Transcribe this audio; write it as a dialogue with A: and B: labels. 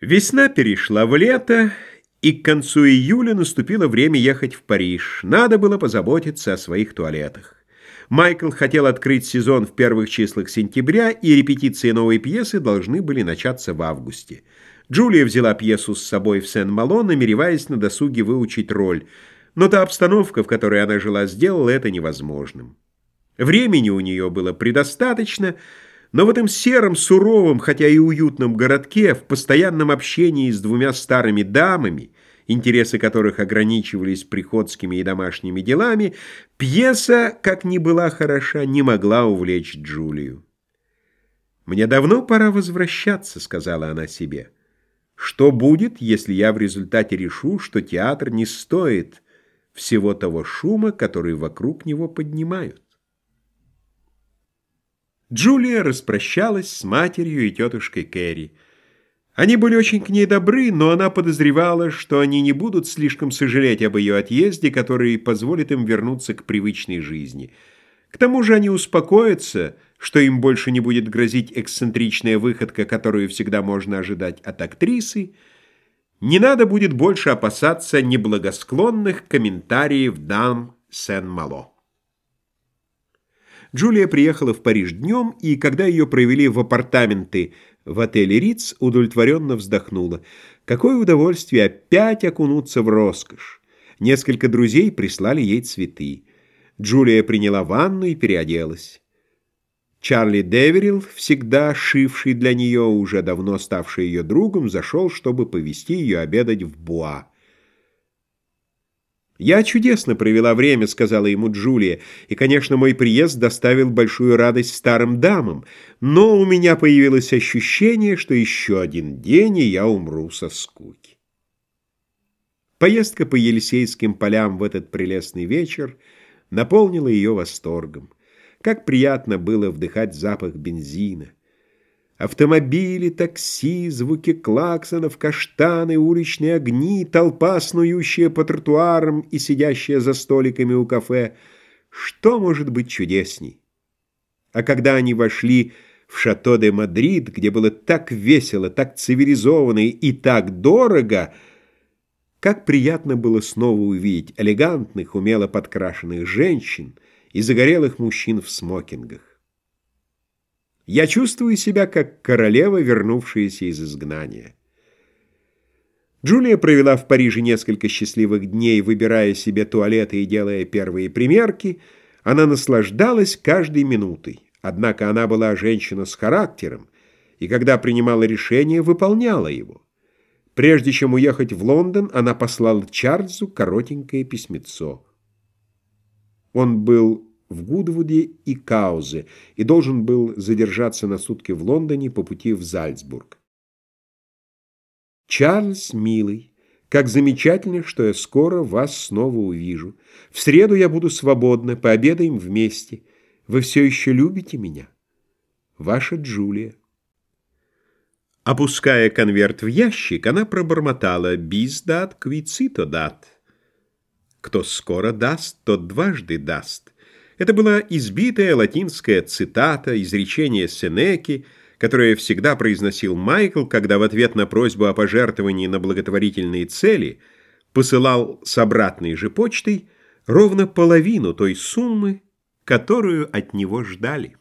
A: Весна перешла в лето, и к концу июля наступило время ехать в Париж. Надо было позаботиться о своих туалетах. Майкл хотел открыть сезон в первых числах сентября, и репетиции новой пьесы должны были начаться в августе. Джулия взяла пьесу с собой в Сен-Мало, намереваясь на досуге выучить роль, но та обстановка, в которой она жила, сделала это невозможным. Времени у нее было предостаточно, но в этом сером, суровом, хотя и уютном городке, в постоянном общении с двумя старыми дамами, интересы которых ограничивались приходскими и домашними делами, пьеса, как ни была хороша, не могла увлечь Джулию. «Мне давно пора возвращаться», — сказала она себе. «Что будет, если я в результате решу, что театр не стоит всего того шума, который вокруг него поднимают?» Джулия распрощалась с матерью и тетушкой Кэрри. Они были очень к ней добры, но она подозревала, что они не будут слишком сожалеть об ее отъезде, который позволит им вернуться к привычной жизни. К тому же они успокоятся, что им больше не будет грозить эксцентричная выходка, которую всегда можно ожидать от актрисы, не надо будет больше опасаться неблагосклонных комментариев дам Сен-Мало. Джулия приехала в Париж днем, и когда ее провели в апартаменты в отеле «Риц», удовлетворенно вздохнула. Какое удовольствие опять окунуться в роскошь! Несколько друзей прислали ей цветы. Джулия приняла ванну и переоделась. Чарли Деверилл, всегда шивший для нее, уже давно ставший ее другом, зашел, чтобы повести ее обедать в Буа. «Я чудесно провела время», — сказала ему Джулия, «и, конечно, мой приезд доставил большую радость старым дамам, но у меня появилось ощущение, что еще один день, и я умру со скуки». Поездка по Елисейским полям в этот прелестный вечер наполнила ее восторгом. Как приятно было вдыхать запах бензина. Автомобили, такси, звуки клаксонов, каштаны, уличные огни, толпа, снующая по тротуарам и сидящая за столиками у кафе. Что может быть чудесней? А когда они вошли в Шато де Мадрид, где было так весело, так цивилизованно и так дорого, как приятно было снова увидеть элегантных, умело подкрашенных женщин и загорелых мужчин в смокингах. Я чувствую себя как королева, вернувшаяся из изгнания. Джулия провела в Париже несколько счастливых дней, выбирая себе туалеты и делая первые примерки. Она наслаждалась каждой минутой. Однако она была женщина с характером, и когда принимала решение, выполняла его. Прежде чем уехать в Лондон, она послала Чарльзу коротенькое письмецо. Он был в Гудвуде и Каузе и должен был задержаться на сутки в Лондоне по пути в Зальцбург. Чарльз, милый, как замечательно, что я скоро вас снова увижу. В среду я буду свободна, пообедаем вместе. Вы все еще любите меня? Ваша Джулия. Опуская конверт в ящик, она пробормотала «Bis dat, quicito dat». Кто скоро даст, тот дважды даст. Это была избитая латинская цитата, изречение Сенеки, которое всегда произносил Майкл, когда в ответ на просьбу о пожертвовании на благотворительные цели посылал с обратной же почтой ровно половину той суммы, которую от него ждали.